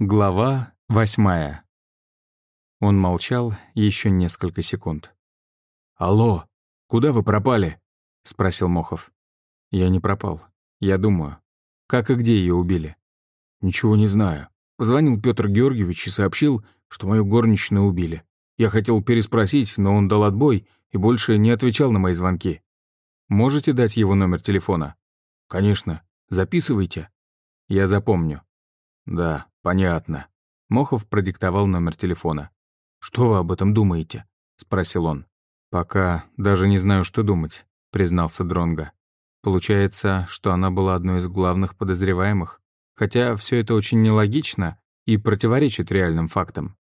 Глава восьмая. Он молчал еще несколько секунд. «Алло, куда вы пропали?» — спросил Мохов. «Я не пропал. Я думаю. Как и где ее убили?» «Ничего не знаю. Позвонил Петр Георгиевич и сообщил, что мою горничную убили. Я хотел переспросить, но он дал отбой и больше не отвечал на мои звонки». «Можете дать его номер телефона?» «Конечно. Записывайте». «Я запомню». «Да, понятно». Мохов продиктовал номер телефона. «Что вы об этом думаете?» — спросил он. «Пока даже не знаю, что думать», — признался Дронга. «Получается, что она была одной из главных подозреваемых, хотя все это очень нелогично и противоречит реальным фактам».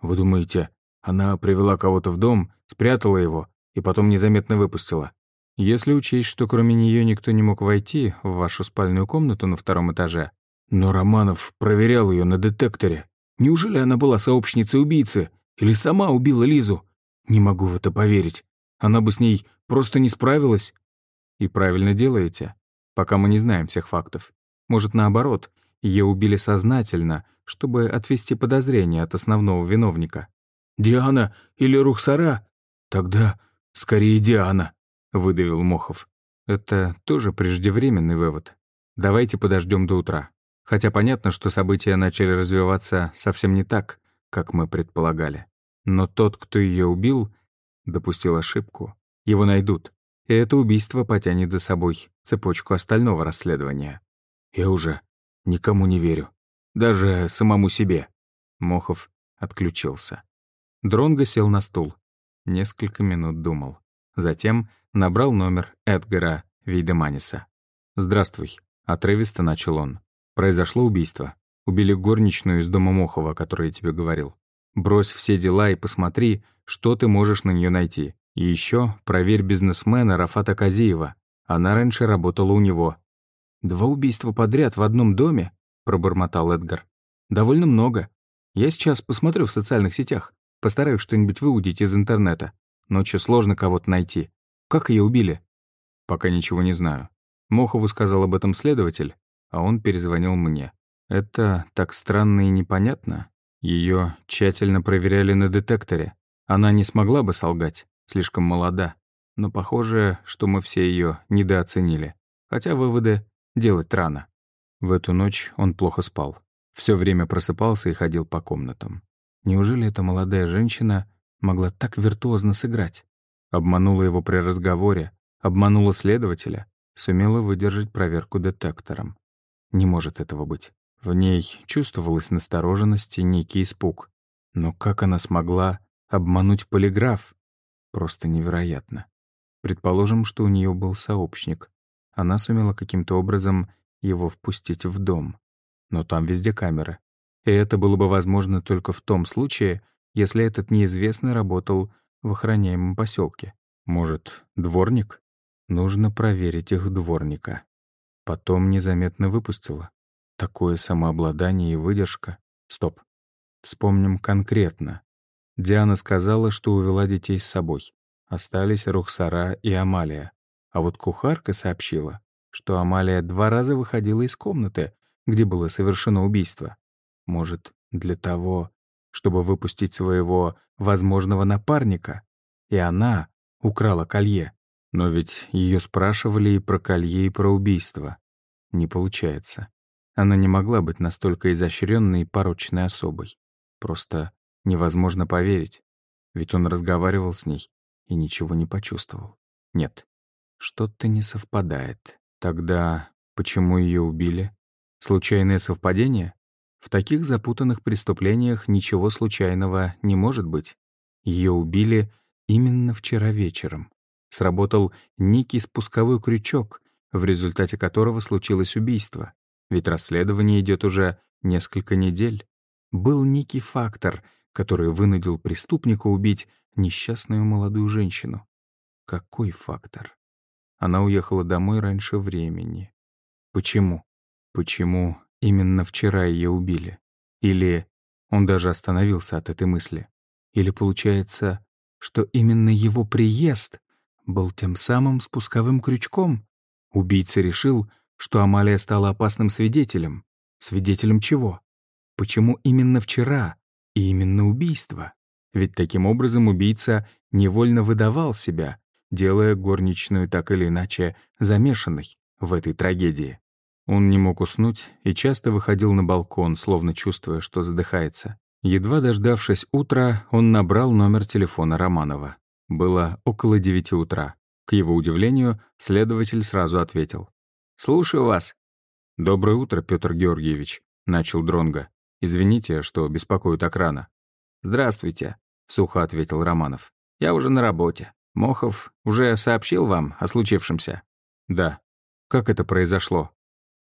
«Вы думаете, она привела кого-то в дом, спрятала его и потом незаметно выпустила?» «Если учесть, что кроме нее никто не мог войти в вашу спальную комнату на втором этаже, но Романов проверял ее на детекторе. Неужели она была сообщницей убийцы? Или сама убила Лизу? Не могу в это поверить. Она бы с ней просто не справилась. И правильно делаете, пока мы не знаем всех фактов. Может, наоборот, ее убили сознательно, чтобы отвести подозрения от основного виновника. «Диана или Рухсара?» «Тогда скорее Диана», — выдавил Мохов. «Это тоже преждевременный вывод. Давайте подождем до утра. Хотя понятно, что события начали развиваться совсем не так, как мы предполагали. Но тот, кто ее убил, допустил ошибку. Его найдут. И это убийство потянет за собой цепочку остального расследования. Я уже никому не верю. Даже самому себе. Мохов отключился. Дронго сел на стул. Несколько минут думал. Затем набрал номер Эдгара Вейдеманиса. «Здравствуй», — отрывисто начал он. Произошло убийство. Убили горничную из дома Мохова, о которой я тебе говорил. Брось все дела и посмотри, что ты можешь на нее найти. И еще проверь бизнесмена Рафата Казиева. Она раньше работала у него. «Два убийства подряд в одном доме?» — пробормотал Эдгар. «Довольно много. Я сейчас посмотрю в социальных сетях. Постараюсь что-нибудь выудить из интернета. Ночью сложно кого-то найти. Как ее убили?» «Пока ничего не знаю. Мохову сказал об этом следователь, а он перезвонил мне. Это так странно и непонятно. Ее тщательно проверяли на детекторе. Она не смогла бы солгать, слишком молода. Но похоже, что мы все ее недооценили. Хотя выводы делать рано. В эту ночь он плохо спал. Все время просыпался и ходил по комнатам. Неужели эта молодая женщина могла так виртуозно сыграть? Обманула его при разговоре, обманула следователя, сумела выдержать проверку детектором. Не может этого быть. В ней чувствовалась настороженность и некий испуг. Но как она смогла обмануть полиграф? Просто невероятно. Предположим, что у нее был сообщник. Она сумела каким-то образом его впустить в дом. Но там везде камеры. И это было бы возможно только в том случае, если этот неизвестный работал в охраняемом поселке. Может, дворник? Нужно проверить их дворника. Потом незаметно выпустила. Такое самообладание и выдержка. Стоп. Вспомним конкретно. Диана сказала, что увела детей с собой. Остались Рухсара и Амалия. А вот кухарка сообщила, что Амалия два раза выходила из комнаты, где было совершено убийство. Может, для того, чтобы выпустить своего возможного напарника. И она украла колье. Но ведь ее спрашивали и про колье, и про убийство. Не получается. Она не могла быть настолько изощренной и порочной особой. Просто невозможно поверить. Ведь он разговаривал с ней и ничего не почувствовал. Нет, что-то не совпадает. Тогда почему ее убили? Случайное совпадение? В таких запутанных преступлениях ничего случайного не может быть. Ее убили именно вчера вечером сработал некий спусковой крючок, в результате которого случилось убийство. Ведь расследование идет уже несколько недель. Был некий фактор, который вынудил преступника убить несчастную молодую женщину. Какой фактор? Она уехала домой раньше времени. Почему? Почему именно вчера ее убили? Или он даже остановился от этой мысли? Или получается, что именно его приезд был тем самым спусковым крючком. Убийца решил, что Амалия стала опасным свидетелем. Свидетелем чего? Почему именно вчера и именно убийство? Ведь таким образом убийца невольно выдавал себя, делая горничную так или иначе замешанной в этой трагедии. Он не мог уснуть и часто выходил на балкон, словно чувствуя, что задыхается. Едва дождавшись утра, он набрал номер телефона Романова. Было около девяти утра. К его удивлению, следователь сразу ответил. «Слушаю вас». «Доброе утро, Петр Георгиевич», — начал Дронга. «Извините, что беспокою так рано». «Здравствуйте», — сухо ответил Романов. «Я уже на работе. Мохов уже сообщил вам о случившемся?» «Да». «Как это произошло?»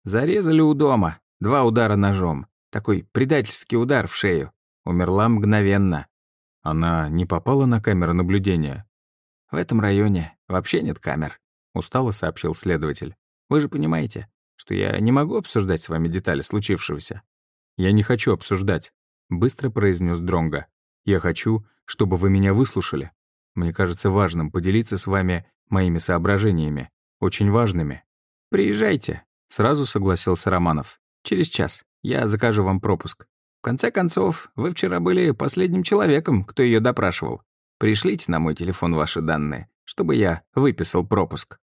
«Зарезали у дома. Два удара ножом. Такой предательский удар в шею. Умерла мгновенно. Она не попала на камеру наблюдения? В этом районе вообще нет камер, устало сообщил следователь. Вы же понимаете, что я не могу обсуждать с вами детали случившегося. Я не хочу обсуждать, быстро произнес Дронга. Я хочу, чтобы вы меня выслушали. Мне кажется важным поделиться с вами моими соображениями, очень важными. Приезжайте, сразу согласился Романов. Через час я закажу вам пропуск. Конце концов, вы вчера были последним человеком, кто ее допрашивал. Пришлите на мой телефон ваши данные, чтобы я выписал пропуск».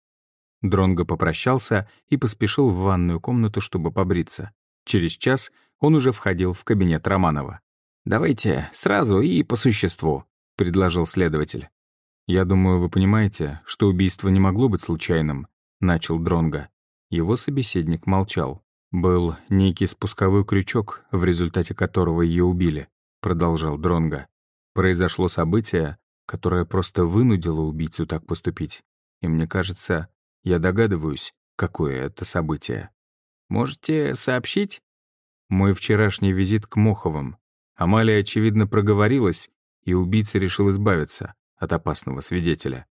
Дронго попрощался и поспешил в ванную комнату, чтобы побриться. Через час он уже входил в кабинет Романова. «Давайте сразу и по существу», — предложил следователь. «Я думаю, вы понимаете, что убийство не могло быть случайным», — начал Дронго. Его собеседник молчал. «Был некий спусковой крючок, в результате которого ее убили», — продолжал Дронга. «Произошло событие, которое просто вынудило убийцу так поступить. И мне кажется, я догадываюсь, какое это событие. Можете сообщить?» Мой вчерашний визит к Моховым. Амалия, очевидно, проговорилась, и убийца решил избавиться от опасного свидетеля.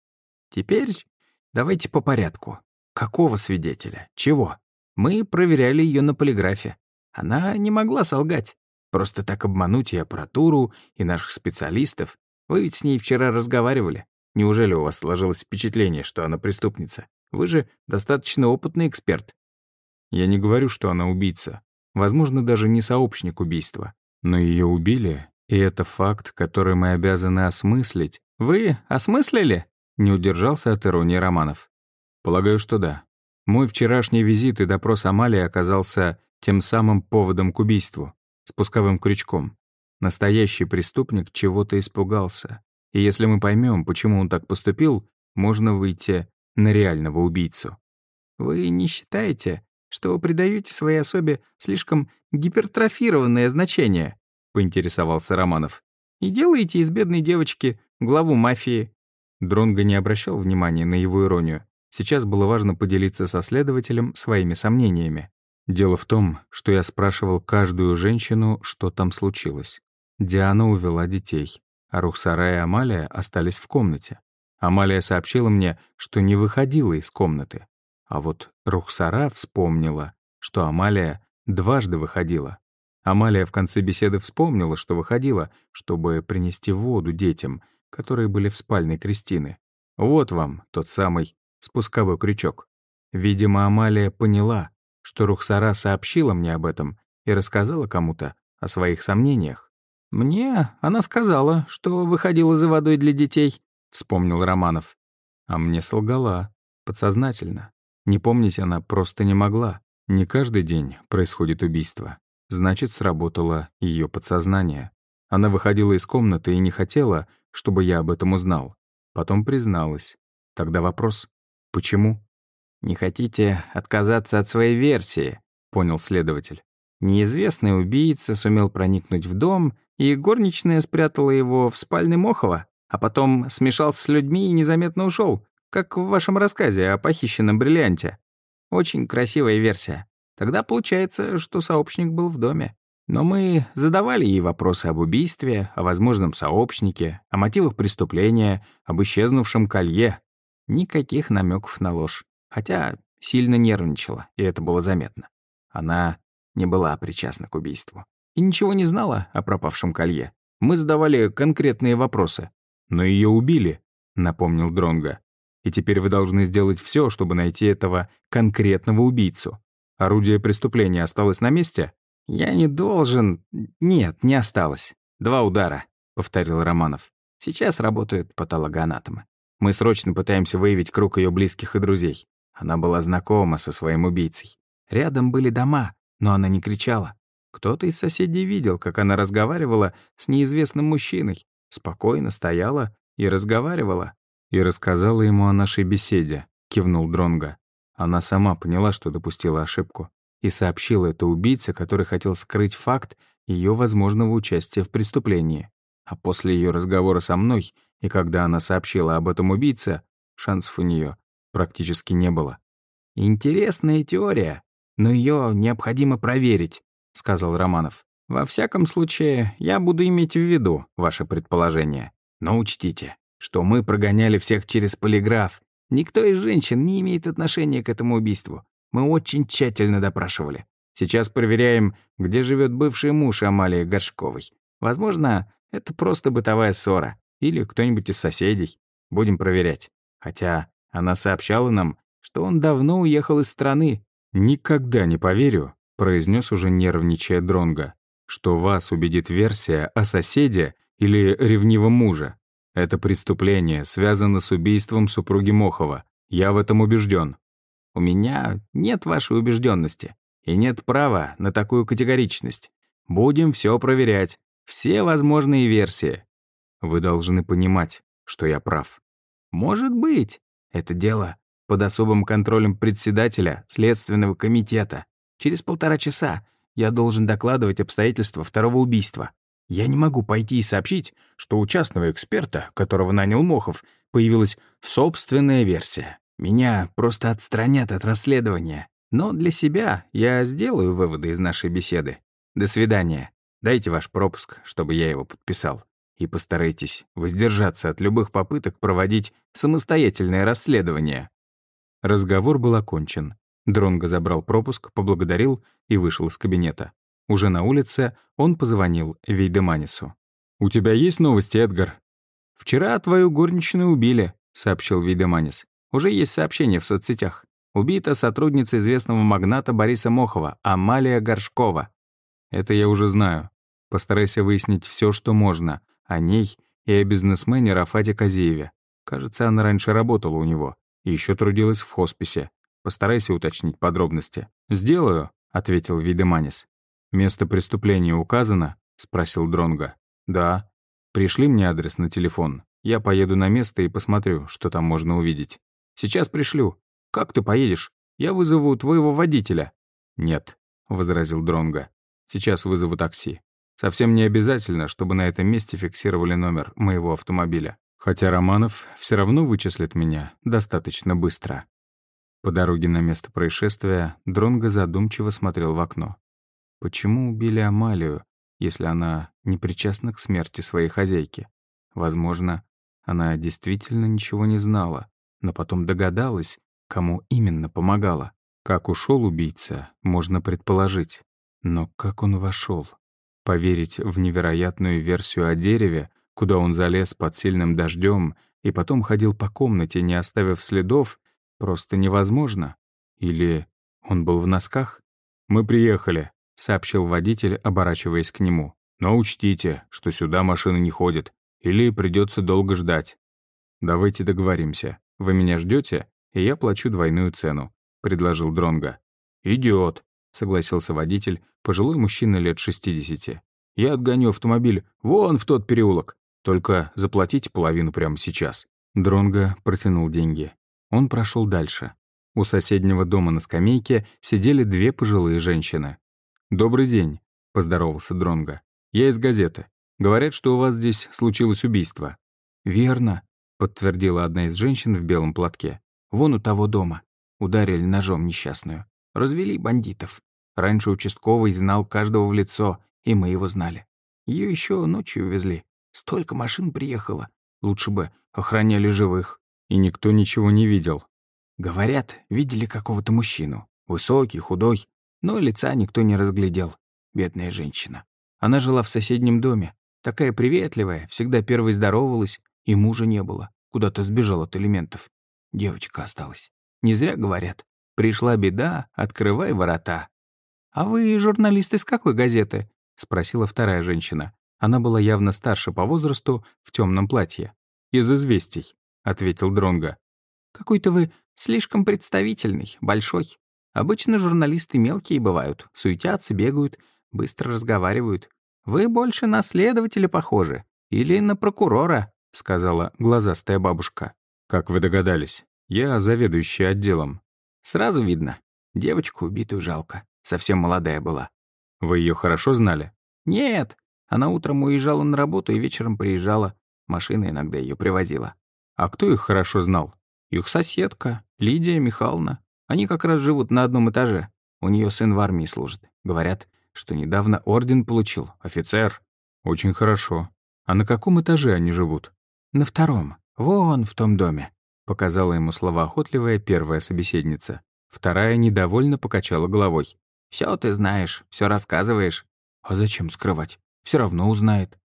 «Теперь давайте по порядку. Какого свидетеля? Чего?» Мы проверяли ее на полиграфе. Она не могла солгать. Просто так обмануть и аппаратуру, и наших специалистов. Вы ведь с ней вчера разговаривали. Неужели у вас сложилось впечатление, что она преступница? Вы же достаточно опытный эксперт. Я не говорю, что она убийца. Возможно, даже не сообщник убийства. Но ее убили, и это факт, который мы обязаны осмыслить. Вы осмыслили? Не удержался от иронии Романов. Полагаю, что да. Мой вчерашний визит и допрос Амалии оказался тем самым поводом к убийству, спусковым крючком. Настоящий преступник чего-то испугался. И если мы поймем, почему он так поступил, можно выйти на реального убийцу. Вы не считаете, что вы придаете своей особе слишком гипертрофированное значение? поинтересовался Романов. И делаете из бедной девочки главу мафии. Дронго не обращал внимания на его иронию. Сейчас было важно поделиться со следователем своими сомнениями. Дело в том, что я спрашивал каждую женщину, что там случилось. Диана увела детей, а Рухсара и Амалия остались в комнате. Амалия сообщила мне, что не выходила из комнаты. А вот Рухсара вспомнила, что Амалия дважды выходила. Амалия в конце беседы вспомнила, что выходила, чтобы принести воду детям, которые были в спальне Кристины. Вот вам тот самый спусковой крючок. Видимо, Амалия поняла, что Рухсара сообщила мне об этом и рассказала кому-то о своих сомнениях. «Мне она сказала, что выходила за водой для детей», — вспомнил Романов. А мне солгала, подсознательно. Не помнить она просто не могла. Не каждый день происходит убийство. Значит, сработало ее подсознание. Она выходила из комнаты и не хотела, чтобы я об этом узнал. Потом призналась. Тогда вопрос, «Почему?» «Не хотите отказаться от своей версии», — понял следователь. Неизвестный убийца сумел проникнуть в дом, и горничная спрятала его в спальне Мохова, а потом смешался с людьми и незаметно ушел, как в вашем рассказе о похищенном бриллианте. Очень красивая версия. Тогда получается, что сообщник был в доме. Но мы задавали ей вопросы об убийстве, о возможном сообщнике, о мотивах преступления, об исчезнувшем колье, Никаких намеков на ложь. Хотя сильно нервничала, и это было заметно. Она не была причастна к убийству. И ничего не знала о пропавшем колье. Мы задавали конкретные вопросы. «Но ее убили», — напомнил Дронга. «И теперь вы должны сделать все, чтобы найти этого конкретного убийцу. Орудие преступления осталось на месте?» «Я не должен... Нет, не осталось. Два удара», — повторил Романов. «Сейчас работают патологоанатомы. Мы срочно пытаемся выявить круг ее близких и друзей. Она была знакома со своим убийцей. Рядом были дома, но она не кричала. Кто-то из соседей видел, как она разговаривала с неизвестным мужчиной. Спокойно стояла и разговаривала. И рассказала ему о нашей беседе, кивнул Дронга. Она сама поняла, что допустила ошибку, и сообщила это убийце, который хотел скрыть факт ее возможного участия в преступлении. А после ее разговора со мной, и когда она сообщила об этом убийце, шансов у нее практически не было. «Интересная теория, но ее необходимо проверить», — сказал Романов. «Во всяком случае, я буду иметь в виду ваше предположение. Но учтите, что мы прогоняли всех через полиграф. Никто из женщин не имеет отношения к этому убийству. Мы очень тщательно допрашивали. Сейчас проверяем, где живет бывший муж Амалии Горшковой. Возможно, это просто бытовая ссора. Или кто-нибудь из соседей. Будем проверять. Хотя она сообщала нам, что он давно уехал из страны. «Никогда не поверю», — произнес уже нервничая Дронга, «что вас убедит версия о соседе или ревнивом муже. Это преступление связано с убийством супруги Мохова. Я в этом убежден. У меня нет вашей убежденности и нет права на такую категоричность. Будем все проверять, все возможные версии. Вы должны понимать, что я прав. Может быть. Это дело под особым контролем председателя Следственного комитета. Через полтора часа я должен докладывать обстоятельства второго убийства. Я не могу пойти и сообщить, что у частного эксперта, которого нанял Мохов, появилась собственная версия. Меня просто отстранят от расследования. Но для себя я сделаю выводы из нашей беседы. До свидания. Дайте ваш пропуск, чтобы я его подписал. И постарайтесь воздержаться от любых попыток проводить самостоятельное расследование. Разговор был окончен. Дронго забрал пропуск, поблагодарил и вышел из кабинета. Уже на улице он позвонил Вейдеманису. «У тебя есть новости, Эдгар?» «Вчера твою горничную убили», — сообщил Вейдеманис. «Уже есть сообщение в соцсетях. Убита сотрудница известного магната Бориса Мохова, Амалия Горшкова». «Это я уже знаю. Постарайся выяснить все, что можно. О ней и о бизнесмене Рафате Казееве. Кажется, она раньше работала у него. И еще трудилась в хосписе. Постарайся уточнить подробности». «Сделаю», — ответил Видеманис. «Место преступления указано?» — спросил Дронга. «Да. Пришли мне адрес на телефон. Я поеду на место и посмотрю, что там можно увидеть. Сейчас пришлю. Как ты поедешь? Я вызову твоего водителя». «Нет», — возразил Дронга. «Сейчас вызову такси. Совсем не обязательно, чтобы на этом месте фиксировали номер моего автомобиля. Хотя Романов все равно вычислит меня достаточно быстро». По дороге на место происшествия Дронго задумчиво смотрел в окно. Почему убили Амалию, если она не причастна к смерти своей хозяйки? Возможно, она действительно ничего не знала, но потом догадалась, кому именно помогала. Как ушел убийца, можно предположить. Но как он вошел? Поверить в невероятную версию о дереве, куда он залез под сильным дождем и потом ходил по комнате, не оставив следов, просто невозможно. Или он был в носках? «Мы приехали», — сообщил водитель, оборачиваясь к нему. «Но учтите, что сюда машины не ходят, или придется долго ждать». «Давайте договоримся. Вы меня ждете, и я плачу двойную цену», — предложил Дронга. «Идет», — согласился водитель, пожилой мужчина лет 60. «Я отгоню автомобиль вон в тот переулок. Только заплатите половину прямо сейчас». Дронга протянул деньги. Он прошел дальше. У соседнего дома на скамейке сидели две пожилые женщины. «Добрый день», — поздоровался Дронга. «Я из газеты. Говорят, что у вас здесь случилось убийство». «Верно», — подтвердила одна из женщин в белом платке. «Вон у того дома. Ударили ножом несчастную. Развели бандитов. Раньше участковый знал каждого в лицо, и мы его знали. Ее еще ночью увезли. Столько машин приехало. Лучше бы охраняли живых». И никто ничего не видел. Говорят, видели какого-то мужчину. Высокий, худой, но лица никто не разглядел. Бедная женщина. Она жила в соседнем доме. Такая приветливая, всегда первой здоровалась, и мужа не было. Куда-то сбежал от элементов. Девочка осталась. Не зря говорят. Пришла беда, открывай ворота. «А вы журналист из какой газеты?» — спросила вторая женщина. Она была явно старше по возрасту, в темном платье. «Из известий», — ответил Дронга. «Какой-то вы слишком представительный, большой. Обычно журналисты мелкие бывают, суетятся, бегают, быстро разговаривают. Вы больше на следователя похожи. Или на прокурора», — сказала глазастая бабушка. «Как вы догадались, я заведующий отделом». «Сразу видно. Девочку убитую жалко. Совсем молодая была». «Вы ее хорошо знали?» «Нет. Она утром уезжала на работу и вечером приезжала. Машина иногда ее привозила». «А кто их хорошо знал?» «Их соседка, Лидия Михайловна. Они как раз живут на одном этаже. У нее сын в армии служит. Говорят, что недавно орден получил. Офицер». «Очень хорошо. А на каком этаже они живут?» «На втором. Вон в том доме», — показала ему слова охотливая первая собеседница. Вторая недовольно покачала головой. Все ты знаешь, все рассказываешь. А зачем скрывать? Все равно узнает.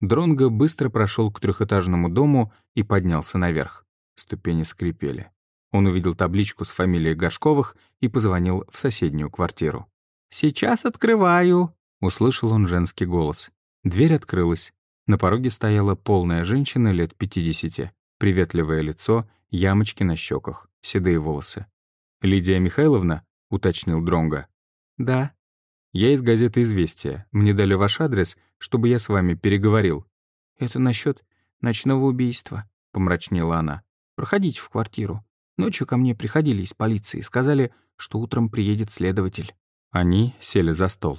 Дронго быстро прошел к трехэтажному дому и поднялся наверх. Ступени скрипели. Он увидел табличку с фамилией Горшковых и позвонил в соседнюю квартиру. «Сейчас открываю», — услышал он женский голос. Дверь открылась. На пороге стояла полная женщина лет 50. Приветливое лицо, ямочки на щеках, седые волосы. «Лидия Михайловна?» — уточнил Дронга. «Да». «Я из газеты «Известия». Мне дали ваш адрес, чтобы я с вами переговорил». «Это насчет ночного убийства», — помрачнела она. «Проходите в квартиру. Ночью ко мне приходили из полиции, сказали, что утром приедет следователь». Они сели за стол.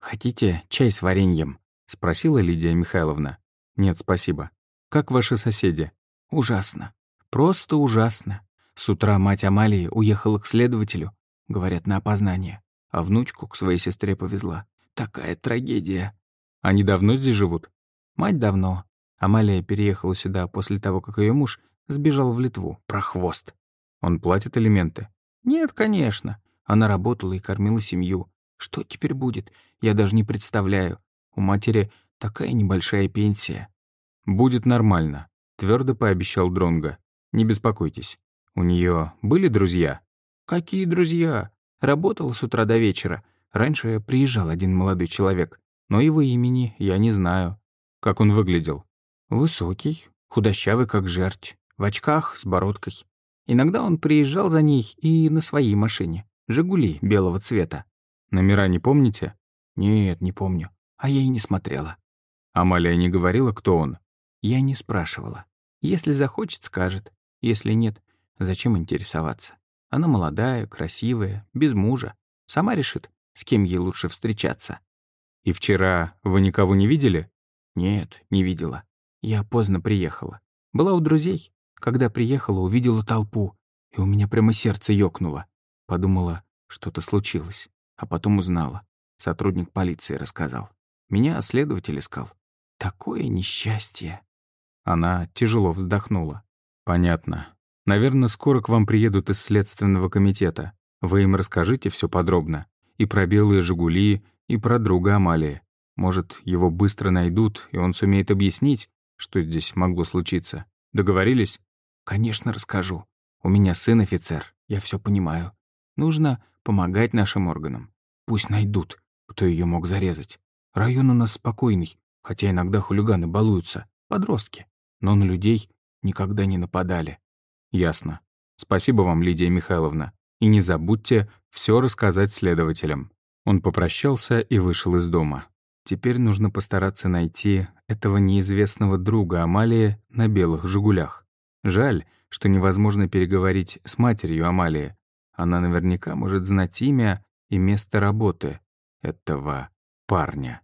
«Хотите чай с вареньем?» — спросила Лидия Михайловна. «Нет, спасибо. Как ваши соседи?» «Ужасно. Просто ужасно. С утра мать Амалии уехала к следователю, говорят, на опознание, а внучку к своей сестре повезла. Такая трагедия». «Они давно здесь живут?» «Мать давно. Амалия переехала сюда после того, как ее муж сбежал в Литву. Прохвост. Он платит алименты? Нет, конечно. Она работала и кормила семью. Что теперь будет? Я даже не представляю. У матери такая небольшая пенсия. Будет нормально, твердо пообещал Дронга. Не беспокойтесь. У нее были друзья? Какие друзья? Работала с утра до вечера. Раньше приезжал один молодой человек, но его имени я не знаю. Как он выглядел? Высокий, худощавый, как жерть, в очках, с бородкой. Иногда он приезжал за ней и на своей машине. «Жигули» белого цвета. Номера не помните? Нет, не помню. А я и не смотрела. Амалия не говорила, кто он? Я не спрашивала. Если захочет, скажет. Если нет, зачем интересоваться? Она молодая, красивая, без мужа. Сама решит, с кем ей лучше встречаться. И вчера вы никого не видели? Нет, не видела. Я поздно приехала. Была у друзей. Когда приехала, увидела толпу, и у меня прямо сердце ёкнуло. Подумала, что-то случилось. А потом узнала. Сотрудник полиции рассказал. Меня следователь искал. Такое несчастье. Она тяжело вздохнула. Понятно. Наверное, скоро к вам приедут из Следственного комитета. Вы им расскажите все подробно. И про белые «Жигули», и про друга Амалии. Может, его быстро найдут, и он сумеет объяснить, что здесь могло случиться. Договорились? «Конечно, расскажу. У меня сын офицер, я все понимаю. Нужно помогать нашим органам. Пусть найдут, кто ее мог зарезать. Район у нас спокойный, хотя иногда хулиганы балуются, подростки. Но на людей никогда не нападали». «Ясно. Спасибо вам, Лидия Михайловна. И не забудьте все рассказать следователям». Он попрощался и вышел из дома. Теперь нужно постараться найти этого неизвестного друга Амалии на белых «Жигулях». Жаль, что невозможно переговорить с матерью Амалии. Она наверняка может знать имя и место работы этого парня.